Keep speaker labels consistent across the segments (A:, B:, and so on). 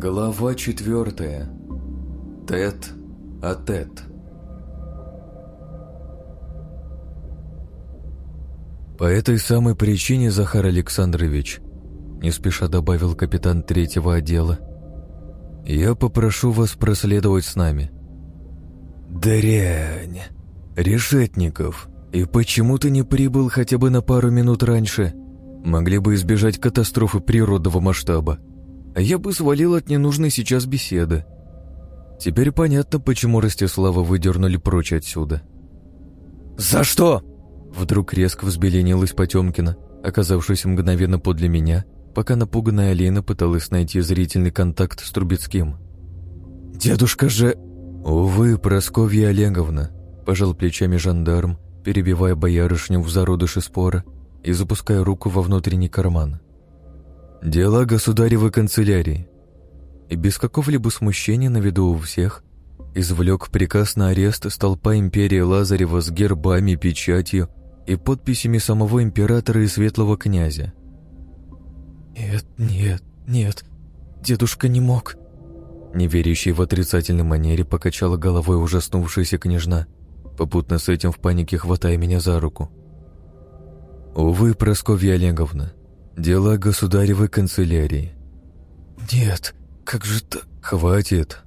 A: Глава четвертая. Тет а тет.
B: По этой самой причине, Захар Александрович, не спеша добавил капитан третьего отдела, я попрошу вас проследовать с нами. Дрянь! Решетников! И почему ты не прибыл хотя бы на пару минут раньше? Могли бы избежать катастрофы природного масштаба. Я бы свалил от ненужной сейчас беседы. Теперь понятно, почему Ростислава выдернули прочь отсюда. «За что?» Вдруг резко взбеленилась Потемкина, оказавшись мгновенно подле меня, пока напуганная Алина пыталась найти зрительный контакт с Трубецким. «Дедушка же...» «Увы, Просковья Олеговна», — пожал плечами жандарм, перебивая боярышню в зародыше спора и запуская руку во внутренний карман. «Дела государевой канцелярии и без какого-либо смущения на виду у всех извлек приказ на арест столпа империи Лазарева с гербами, печатью и подписями самого императора и светлого князя. «Нет, нет, нет, дедушка не мог», Неверящий в отрицательной манере покачала головой ужаснувшаяся княжна, попутно с этим в панике хватая меня за руку. «Увы, Прасковья Олеговна, дела государевой канцелярии». «Нет, как же так? Хватит!»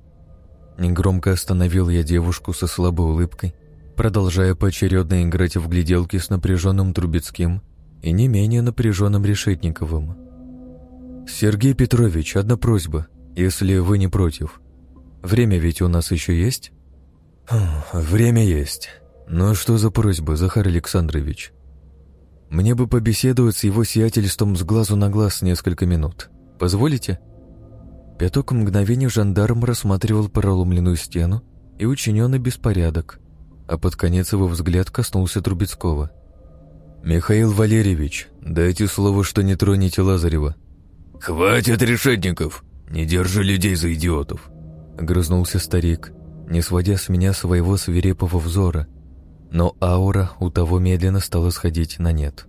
B: Негромко остановил я девушку со слабой улыбкой, продолжая поочередно играть в гляделки с напряженным Трубецким и не менее напряженным Решетниковым. «Сергей Петрович, одна просьба, если вы не против. Время ведь у нас еще есть?» «Время есть. Но что за просьба, Захар Александрович?» «Мне бы побеседовать с его сиятельством с глазу на глаз несколько минут. Позволите?» Пяток мгновений жандарм рассматривал проломленную стену и учиненный беспорядок, а под конец его взгляд коснулся Трубецкого. «Михаил Валерьевич, дайте слово, что не тронете Лазарева».
C: «Хватит решетников! Не держи людей за идиотов!»
B: Огрызнулся старик, не сводя с меня своего свирепого взора, но аура у того медленно стала сходить на нет.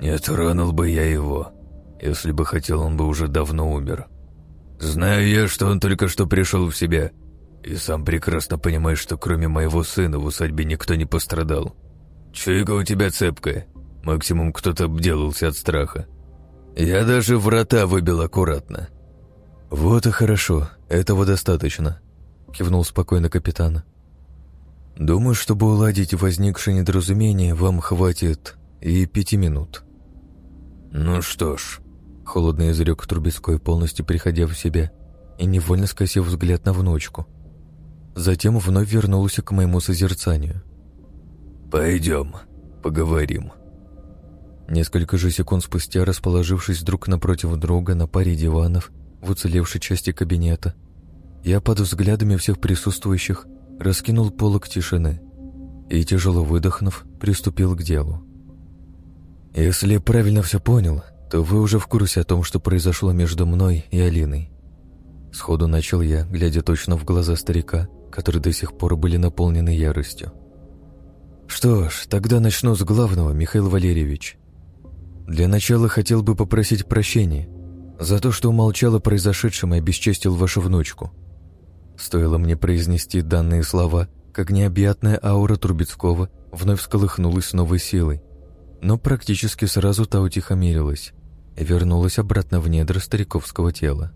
C: «Не тронул бы я его. Если бы хотел, он бы уже давно умер. Знаю я, что он только что пришел в себя, и сам прекрасно понимаешь, что кроме моего сына в усадьбе никто не пострадал. Чуйка у тебя цепкая, максимум кто-то обделался от страха. Я даже врата выбил аккуратно.
B: «Вот и хорошо, этого достаточно», — кивнул спокойно капитан. «Думаю, чтобы уладить возникшее недоразумение, вам хватит и пяти минут».
C: «Ну что ж»,
B: Холодно изрек Трубецкой, полностью приходя в себя и невольно скосив взгляд на внучку. Затем вновь вернулся к моему созерцанию.
C: «Пойдем, поговорим».
B: Несколько же секунд спустя, расположившись друг напротив друга на паре диванов в уцелевшей части кабинета, я под взглядами всех присутствующих раскинул полок тишины и, тяжело выдохнув, приступил к делу. Если я правильно все понял, то вы уже в курсе о том, что произошло между мной и Алиной. Сходу начал я, глядя точно в глаза старика, которые до сих пор были наполнены яростью. Что ж, тогда начну с главного, Михаил Валерьевич. Для начала хотел бы попросить прощения за то, что умолчал о произошедшем и обесчестил вашу внучку. Стоило мне произнести данные слова, как необъятная аура Трубецкого вновь всколыхнулась с новой силой, но практически сразу та утихомирилась и вернулась обратно в недра стариковского тела.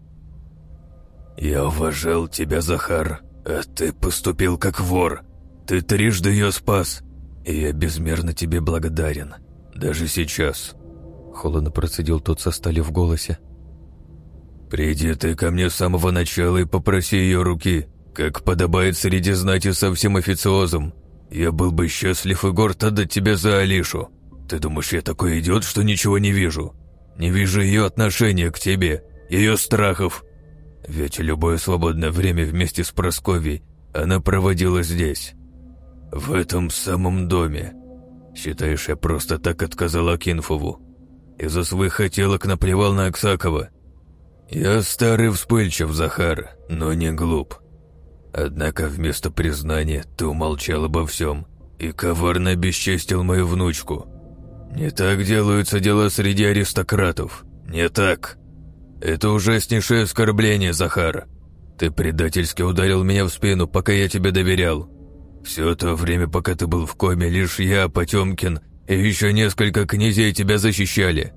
C: «Я уважал тебя, Захар, а ты поступил как вор. Ты трижды ее спас, и я безмерно тебе благодарен. Даже сейчас».
B: Холодно процедил тот со стали в голосе.
C: «Приди ты ко мне с самого начала и попроси ее руки, как подобает среди знати со всем официозом. Я был бы счастлив и горд отдать тебя за Алишу. Ты думаешь, я такой идиот, что ничего не вижу? Не вижу ее отношения к тебе, ее страхов. Ведь любое свободное время вместе с Просковьей она проводила здесь, в этом самом доме. Считаешь, я просто так отказал Акинфову? Из-за своих хотелок наплевал на Аксакова? Я старый вспыльчив, Захар, но не глуп. Однако вместо признания ты умолчал обо всем и коварно бесчестил мою внучку. «Не так делаются дела среди аристократов. Не так. Это ужаснейшее оскорбление, Захар. Ты предательски ударил меня в спину, пока я тебе доверял. Все то время, пока ты был в коме, лишь я, Потемкин и еще несколько князей тебя защищали.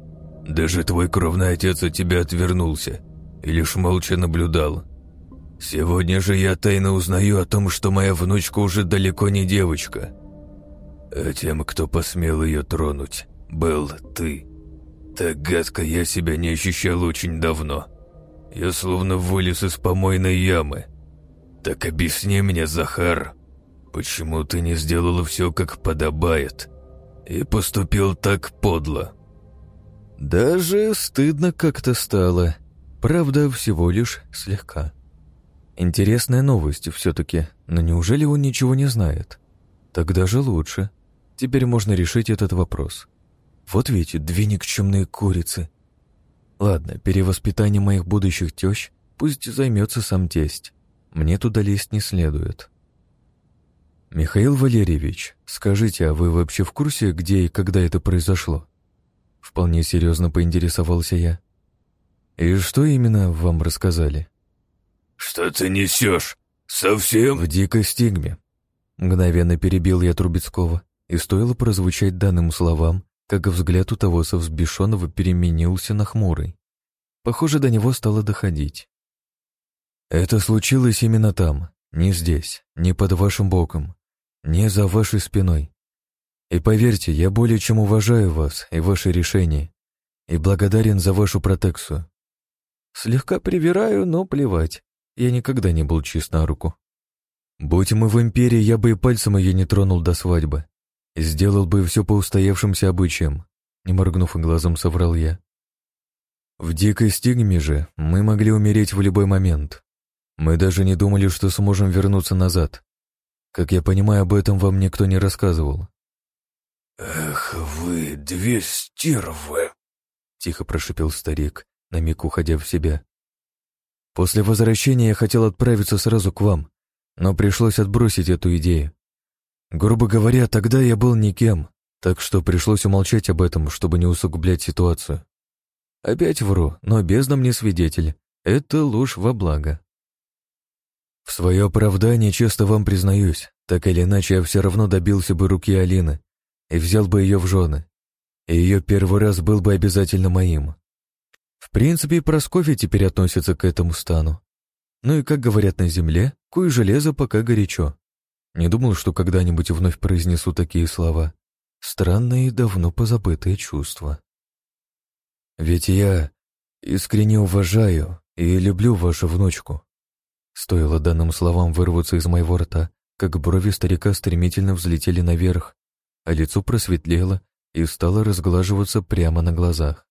C: Даже твой кровный отец от тебя отвернулся и лишь молча наблюдал. Сегодня же я тайно узнаю о том, что моя внучка уже далеко не девочка. А тем, кто посмел ее тронуть, был ты. Так гадко я себя не ощущал очень давно. Я словно вылез из помойной ямы. Так объясни мне, Захар, почему ты не сделал все, как подобает, и поступил так подло?»
B: Даже стыдно как-то стало. Правда, всего лишь слегка. Интересная новость все-таки, но неужели он ничего не знает? Тогда же лучше. Теперь можно решить этот вопрос. Вот ведь две никчемные курицы. Ладно, перевоспитание моих будущих тещ пусть займется сам тесть. Мне туда лезть не следует. Михаил Валерьевич, скажите, а вы вообще в курсе, где и когда это произошло? Вполне серьезно поинтересовался я. И что именно вам рассказали?
C: Что ты несешь? Совсем?
B: В дикой стигме. Мгновенно перебил я Трубецкого, и стоило прозвучать данным словам, как взгляд у того со взбешенного переменился на хмурый. Похоже, до него стало доходить. Это случилось именно там, не здесь, не под вашим боком, не за вашей спиной. И поверьте, я более чем уважаю вас и ваши решения, и благодарен за вашу протекцию. Слегка привираю, но плевать, я никогда не был чист на руку. Будь мы в империи, я бы и пальцем ее не тронул до свадьбы. Сделал бы все по устоявшимся обычаям, не моргнув и глазом соврал я. В дикой стигме же мы могли умереть в любой момент. Мы даже не думали, что сможем вернуться назад. Как я понимаю, об этом вам никто не рассказывал.
C: «Эх вы, две стервы!» — тихо прошипел старик, на миг уходя в себя.
B: «После возвращения я хотел отправиться сразу к вам, но пришлось отбросить эту идею. Грубо говоря, тогда я был никем, так что пришлось умолчать об этом, чтобы не усугублять ситуацию. Опять вру, но бездна мне свидетель. Это ложь во благо. В свое оправдание честно вам признаюсь, так или иначе я все равно добился бы руки Алины и взял бы ее в жены. И ее первый раз был бы обязательно моим. В принципе, и Просковья теперь относится к этому стану. Ну и, как говорят на земле, куй железо пока горячо. Не думал, что когда-нибудь вновь произнесу такие слова. Странные и давно позабытые чувства. Ведь я искренне уважаю и люблю вашу внучку. Стоило данным словам вырваться из моего рта, как брови старика стремительно взлетели наверх, а лицо просветлело и стало разглаживаться прямо на глазах.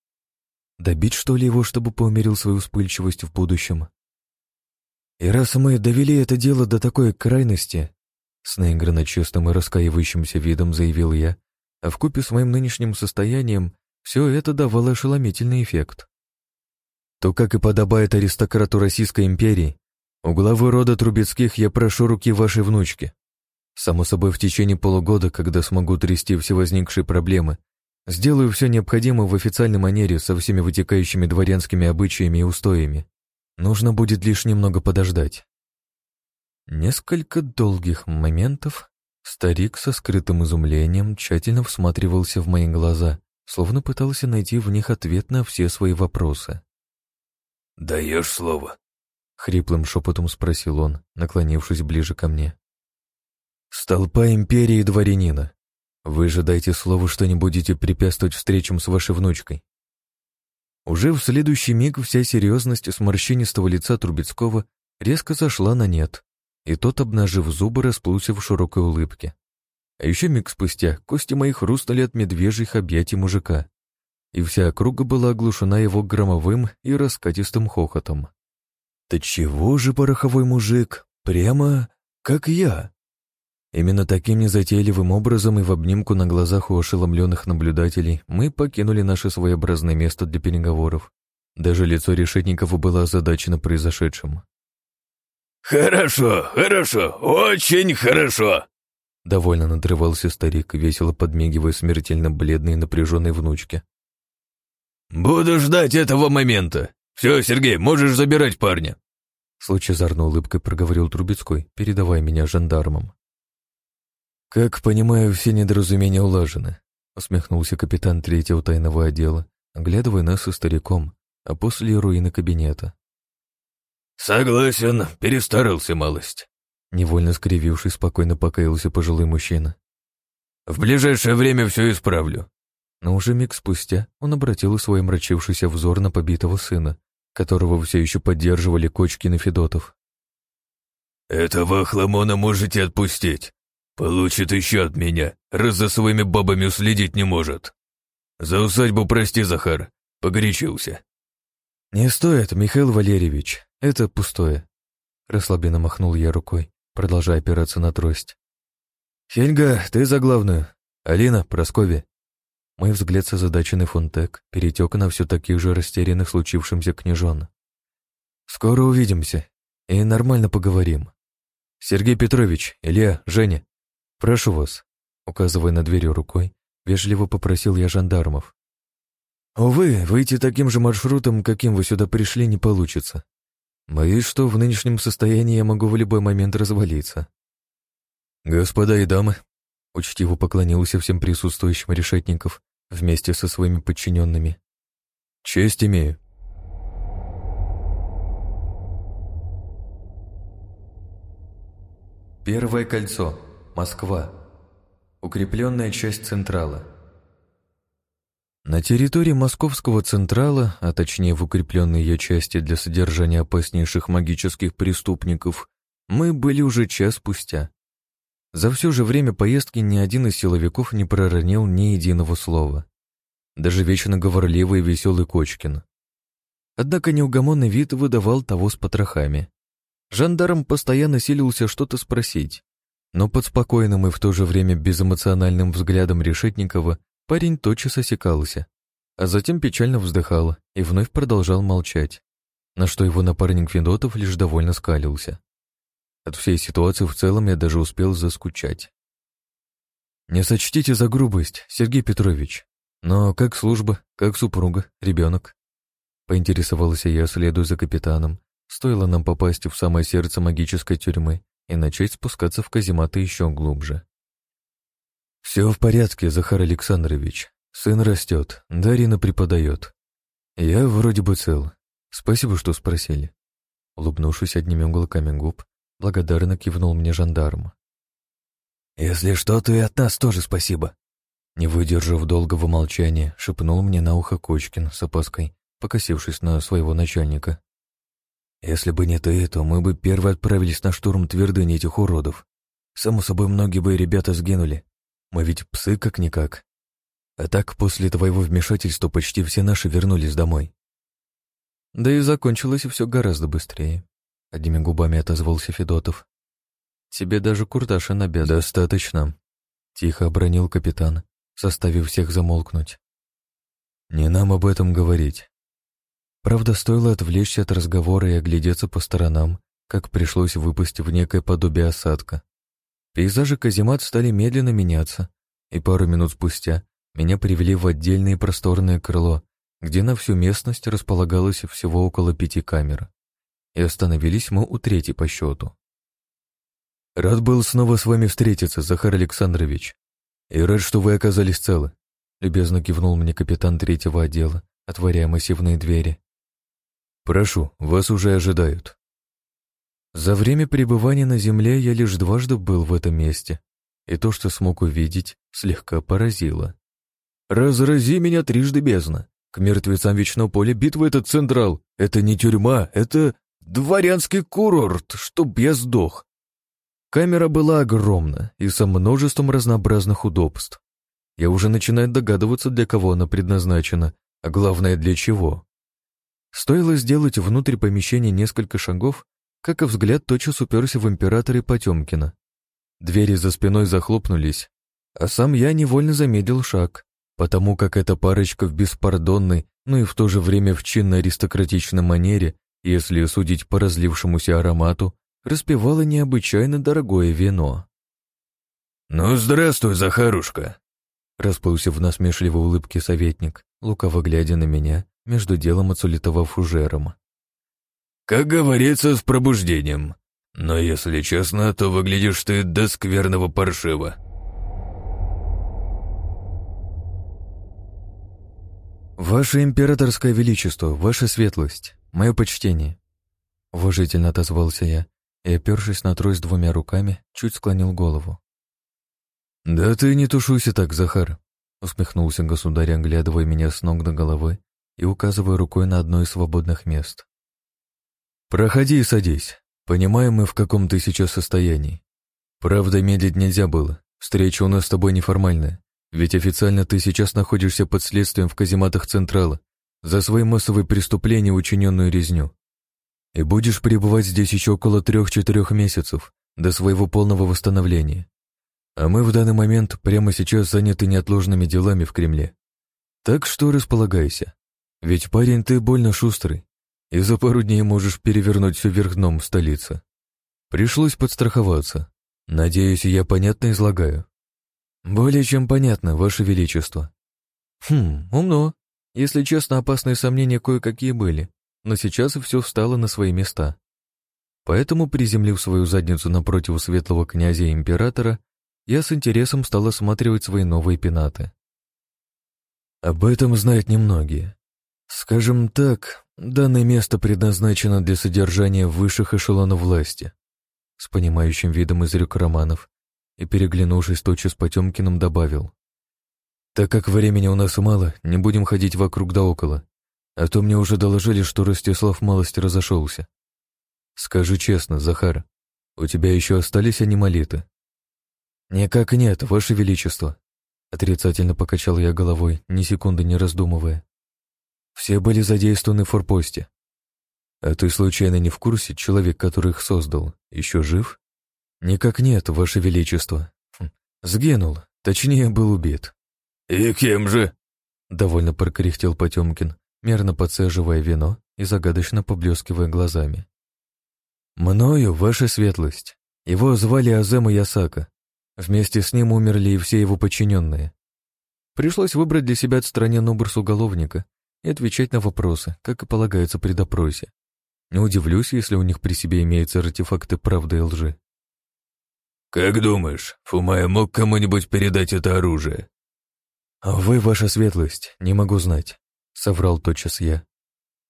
B: Добить, что ли, его, чтобы поумерил свою вспыльчивость в будущем? И раз мы довели это дело до такой крайности, с наигранно честным и раскаивающимся видом заявил я, а вкупе с моим нынешним состоянием все это давало ошеломительный эффект. То, как и подобает аристократу Российской империи, у главы рода Трубецких я прошу руки вашей внучки. Само собой, в течение полугода, когда смогу трясти все возникшие проблемы, сделаю все необходимое в официальной манере со всеми вытекающими дворянскими обычаями и устоями. Нужно будет лишь немного подождать. Несколько долгих моментов старик со скрытым изумлением тщательно всматривался в мои глаза, словно пытался найти в них ответ на все свои вопросы.
C: «Даешь слово?»
B: — хриплым шепотом спросил он, наклонившись ближе ко мне. «Столпа империи дворянина. Вы же дайте слово, что не будете препятствовать встречам с вашей внучкой». Уже в следующий миг вся серьезность с морщинистого лица Трубецкого резко зашла на нет, и тот, обнажив зубы, расплылся в широкой улыбке. А еще миг спустя кости мои хрустнули от медвежьих объятий мужика, и вся округа была оглушена его громовым и раскатистым хохотом. «Ты чего же, пороховой мужик, прямо как я?» Именно таким незатейливым образом и в обнимку на глазах у ошеломленных наблюдателей мы покинули наше своеобразное место для переговоров. Даже лицо решетников было озадачено произошедшим.
C: «Хорошо, хорошо, очень хорошо!»
B: Довольно надрывался старик, весело подмигивая смертельно бледной и напряженной внучке.
C: «Буду ждать этого момента. Все, Сергей, можешь забирать парня!»
B: С лучезарной улыбкой проговорил Трубецкой, передавая меня жандармам. «Как понимаю, все недоразумения улажены», — усмехнулся капитан третьего тайного отдела, оглядывая нас со стариком, а после руины кабинета.
C: «Согласен, перестарался малость», —
B: невольно скривившись, спокойно покаялся пожилой мужчина.
C: «В ближайшее время все исправлю».
B: Но уже миг спустя он обратил свой мрачившийся взор на побитого сына, которого все еще поддерживали Кочкин и Федотов.
C: «Этого хламона можете отпустить. Получит еще от меня, раз за своими бабами уследить не может. За усадьбу прости, Захар, погорячился».
B: «Не стоит, Михаил Валерьевич, это пустое», — расслабленно махнул я рукой, продолжая опираться на трость. «Хельга, ты за главную. Алина, Прасковья, мой взгляд с озадаченный фунтек перетек на все таких же растерянных случившимся княжон. «Скоро увидимся и нормально поговорим. Сергей Петрович, Илья, Женя, прошу вас», указывая на дверью рукой, вежливо попросил я жандармов. «Увы, выйти таким же маршрутом, каким вы сюда пришли, не получится. Боюсь, что в нынешнем состоянии я могу в любой момент развалиться». «Господа и дамы», — учтиво поклонился всем присутствующим решетников, вместе со своими подчиненными. Честь имею. Первое кольцо. Москва. Укрепленная часть Централа. На территории Московского Централа, а точнее в укрепленной ее части для содержания опаснейших магических преступников, мы были уже час спустя. За все же время поездки ни один из силовиков не проронил ни единого слова. Даже вечно говорливый и веселый Кочкин. Однако неугомонный вид выдавал того с потрохами. Жандарм постоянно силился что-то спросить, но под спокойным и в то же время безэмоциональным взглядом Решетникова парень тотчас осекался, а затем печально вздыхал и вновь продолжал молчать, на что его напарник Федотов лишь довольно скалился. От всей ситуации в целом я даже успел заскучать. «Не сочтите за грубость, Сергей Петрович, но как служба, как супруга, ребенок?» Поинтересовался я, следуя за капитаном. Стоило нам попасть в самое сердце магической тюрьмы и начать спускаться в казематы еще глубже. «Все в порядке, Захар Александрович. Сын растет, Дарина преподает. Я вроде бы цел. Спасибо, что спросили». Улыбнувшись одними уголками губ, Благодарно кивнул мне жандарм. «Если что, то и от нас тоже спасибо». Не выдержав долгого молчания, шепнул мне на ухо Кочкин с опаской, покосившись на своего начальника. «Если бы не ты, то мы бы первые отправились на штурм твердыни этих уродов. Само собой, многие бы ребята сгинули. Мы ведь псы как-никак. А так, после твоего вмешательства почти все наши вернулись домой». Да и закончилось все гораздо быстрее. — одними губами отозвался Федотов. «Тебе даже Курташин обед». «Достаточно», — тихо обронил капитан, заставив всех замолкнуть. «Не нам об этом говорить». Правда, стоило отвлечься от разговора и оглядеться по сторонам, как пришлось выпасть в некое подобие осадка. Пейзажи каземат стали медленно меняться, и пару минут спустя меня привели в отдельное просторное крыло, где на всю местность располагалось всего около пяти камер и остановились мы у третьей по счету. «Рад был снова с вами встретиться, Захар Александрович, и рад, что вы оказались целы», любезно кивнул мне капитан третьего отдела, отворяя массивные двери. «Прошу, вас уже ожидают». За время пребывания на земле я лишь дважды был в этом месте, и то, что смог увидеть, слегка поразило. «Разрази меня трижды бездна! К мертвецам Вечного Поля битва — это Централ, это не тюрьма, это Дворянский курорт, чтоб я сдох. Камера была огромна и со множеством разнообразных удобств. Я уже начинаю догадываться, для кого она предназначена, а главное, для чего. Стоило сделать внутрь помещения несколько шагов, как и взгляд тотчас уперся в императора Потемкина. Двери за спиной захлопнулись, а сам я невольно замедлил шаг, потому как эта парочка в беспардонной, но и в то же время в чинно-аристократичной манере если судить по разлившемуся аромату, распевала необычайно дорогое вино.
C: «Ну, здравствуй, Захарушка!»
B: Расплылся в насмешливой улыбке советник, лукаво глядя на меня, между делом отсулетовав фужером.
C: «Как говорится, с пробуждением. Но если честно, то выглядишь ты до скверного паршива».
B: «Ваше императорское величество, ваша светлость, мое почтение!» Уважительно отозвался я и, опершись на трой с двумя руками, чуть склонил голову. «Да ты не тушуйся так, Захар!» усмехнулся государь, оглядывая меня с ног до головы и указывая рукой на одно из свободных мест. «Проходи и садись. Понимаем мы, в каком ты сейчас состоянии. Правда, медлить нельзя было. Встреча у нас с тобой неформальная. Ведь официально ты сейчас находишься под следствием в казематах Централа за свои массовые преступления, учиненную резню. И будешь пребывать здесь еще около трех-четырех месяцев до своего полного восстановления. А мы в данный момент прямо сейчас заняты неотложными делами в Кремле. Так что располагайся. Ведь парень ты больно шустрый, и за пару дней можешь перевернуть все вверх дном в столице. Пришлось подстраховаться. Надеюсь, я понятно излагаю. «Более чем понятно, Ваше Величество». «Хм, умно. Если честно, опасные сомнения кое-какие были, но сейчас все встало на свои места. Поэтому, приземлив свою задницу напротив светлого князя и императора, я с интересом стал осматривать свои новые пенаты. Об этом знают немногие. Скажем так, данное место предназначено для содержания высших эшелонов власти. С понимающим видом изрек Романов, и, переглянувшись тотчас Потемкиным, добавил. «Так как времени у нас мало, не будем ходить вокруг да около, а то мне уже доложили, что Ростислав малость разошелся. Скажи честно, Захар, у тебя еще остались анималиты?» «Никак нет, Ваше Величество», — отрицательно покачал я головой, ни секунды не раздумывая. «Все были задействованы в форпосте. А ты случайно не в курсе, человек, который их создал, еще жив?» «Никак нет, Ваше Величество. Хм, сгинул, точнее, был убит».
C: «И кем же?»
B: — довольно прокряхтел Потемкин, мерно подсаживая вино и загадочно поблескивая глазами. «Мною, Ваша Светлость. Его звали Азема Ясака. Вместе с ним умерли и все его подчиненные. Пришлось выбрать для себя отстраненный образ уголовника и отвечать на вопросы, как и полагается при допросе. Не удивлюсь, если у них при себе имеются артефакты правды и лжи.
C: «Как думаешь, Фумая мог кому-нибудь передать это оружие?»
B: «Вы, ваша светлость, не могу знать», — соврал тотчас я.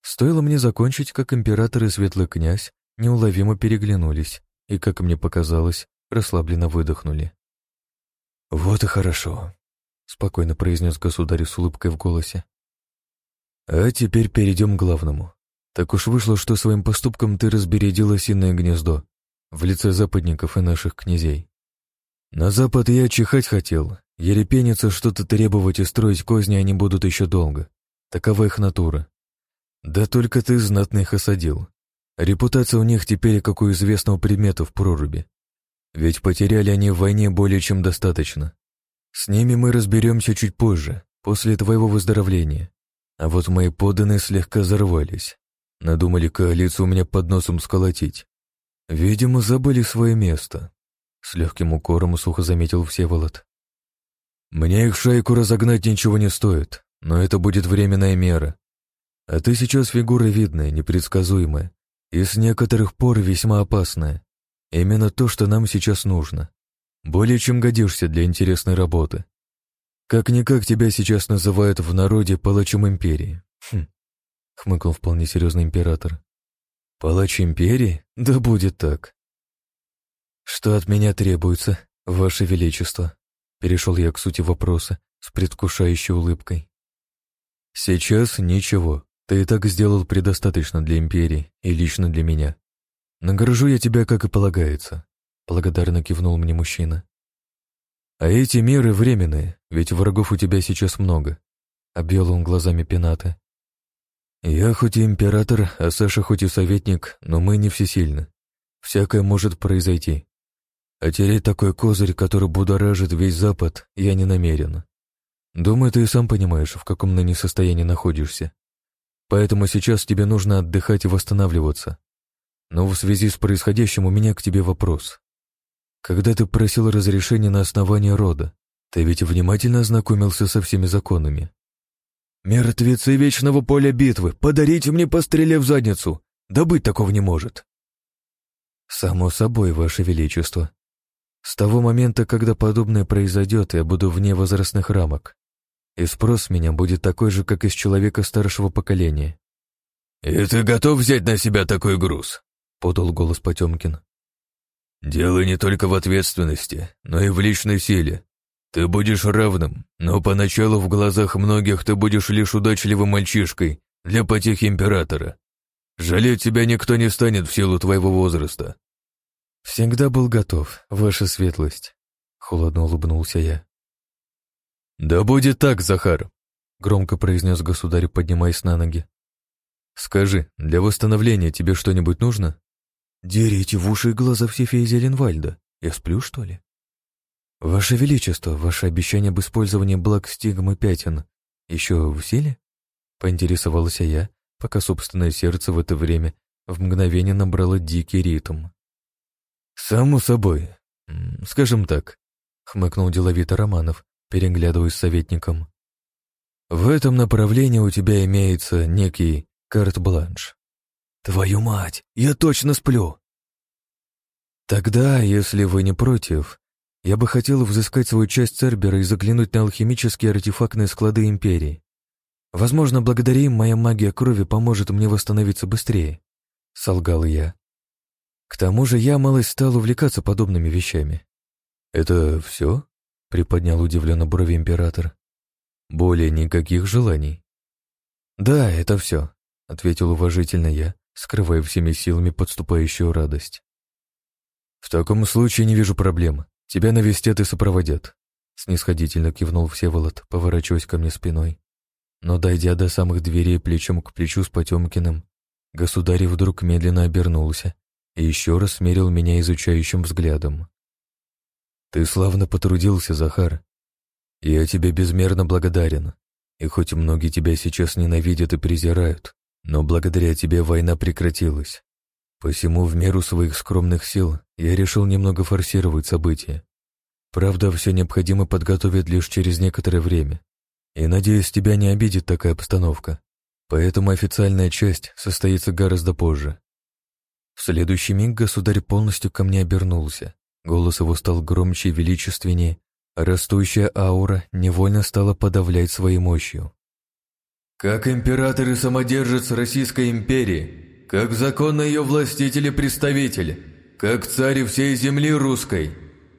B: Стоило мне закончить, как император и светлый князь неуловимо переглянулись и, как мне показалось, расслабленно выдохнули. «Вот и хорошо», — спокойно произнес государь с улыбкой в голосе. «А теперь перейдем к главному. Так уж вышло, что своим поступком ты разбередил осиное гнездо, в лице западников и наших князей. На запад я чихать хотел, ерепениться что-то требовать и строить козни они будут еще долго. Такова их натура. Да только ты знатно их осадил. Репутация у них теперь как у известного предмета в проруби. Ведь потеряли они в войне более чем достаточно. С ними мы разберемся чуть позже, после твоего выздоровления. А вот мои подданные слегка взорвались. Надумали коалицию у меня под носом сколотить. «Видимо, забыли свое место», — с легким укором сухо заметил Всеволод. «Мне их шайку разогнать ничего не стоит, но это будет временная мера. А ты сейчас фигура видная, непредсказуемая и с некоторых пор весьма опасная. Именно то, что нам сейчас нужно. Более чем годишься для интересной работы. Как-никак тебя сейчас называют в народе палачом империи. Хм, хмыкнул вполне серьезный император. Палач империи? Да будет так. Что от меня требуется, Ваше Величество? Перешел я к сути вопроса с предвкушающей улыбкой. Сейчас ничего. Ты и так сделал предостаточно для империи и лично для меня. Награжу я тебя, как и полагается. Благодарно кивнул мне мужчина. А эти меры временные, ведь врагов у тебя сейчас много. Обвел он глазами пената. «Я хоть и император, а Саша хоть и советник, но мы не всесильны. Всякое может произойти. А тереть такой козырь, который будоражит весь Запад, я не намерен. Думаю, ты и сам понимаешь, в каком ныне состоянии находишься. Поэтому сейчас тебе нужно отдыхать и восстанавливаться. Но в связи с происходящим у меня к тебе вопрос. Когда ты просил разрешения на основании рода, ты ведь внимательно ознакомился со всеми законами. Мертвецы вечного поля битвы, подарите мне постреле в задницу. Да быть такого не может. Само собой, Ваше Величество. С того момента, когда подобное произойдет, я буду вне возрастных рамок. И спрос с меня будет такой же, как из человека старшего поколения.
C: «И ты готов взять на себя такой груз?» — подал голос Потемкин. «Дело не только в ответственности, но и в личной силе. Ты будешь равным, но поначалу в глазах многих ты будешь лишь удачливым мальчишкой для потехи императора. Жалеть тебя никто не станет в силу твоего возраста».
B: «Всегда был готов, ваша светлость», — холодно улыбнулся я.
C: «Да будет так, Захар», — громко произнес государь, поднимаясь на ноги. «Скажи, для восстановления тебе что-нибудь нужно?»
B: «Дерите в уши и глаза все феи Зеленвальда. Я сплю, что ли?» «Ваше Величество, ваше обещание об использовании благ стигмы пятен еще в силе?» Поинтересовался я, пока собственное сердце в это время в мгновение набрало дикий ритм.
C: «Само собой. Скажем так», — хмыкнул деловито Романов, переглядываясь с советником. «В этом направлении у тебя имеется некий карт-бланш.
B: Твою мать, я точно сплю. Тогда, если вы не против, я бы хотел взыскать свою часть Цербера и заглянуть на алхимические артефактные склады Империи. Возможно, благодаря им моя магия крови поможет мне восстановиться быстрее, — солгал я. К тому же я малость стал увлекаться подобными вещами.
C: «Это все?» — приподнял удивленно брови император. «Более никаких желаний?»
B: «Да, это все», ответил уважительно я, скрывая всеми силами подступающую радость.
C: «В таком случае не вижу проблем. Тебя навестят и сопроводят», — снисходительно кивнул Всеволод, поворачиваясь ко мне спиной. Но, дойдя до самых дверей плечом к плечу с Потемкиным, государь вдруг медленно обернулся и еще раз смерил меня изучающим взглядом. «Ты славно потрудился, Захар. Я тебе безмерно благодарен, и хоть многие тебя сейчас ненавидят и презирают, но благодаря тебе война прекратилась. Посему в меру своих скромных сил я решил немного форсировать события. Правда, все необходимо подготовить лишь через некоторое время. И, надеюсь, тебя не обидит такая обстановка. Поэтому официальная часть состоится гораздо позже. В следующий миг государь полностью ко мне обернулся. Голос его стал громче и величественнее, растущая аура невольно стала подавлять своей мощью.
A: Как император и самодержец Российской империи, как законный ее властитель и представитель, как царь всей земли русской,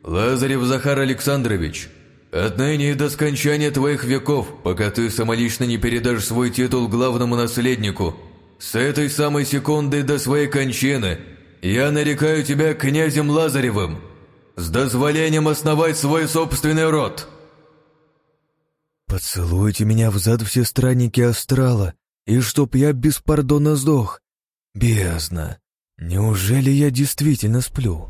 A: Лазарев Захар Александрович, отныне и до скончания твоих веков, пока ты самолично не передашь свой титул главному наследнику, с этой самой секунды до своей кончины я нарекаю тебя князем Лазаревым, с дозволением основать свой собственный род».
B: «Поцелуйте меня взад все странники астрала, и чтоб я беспардонно сдох. Бездна, неужели я действительно сплю?»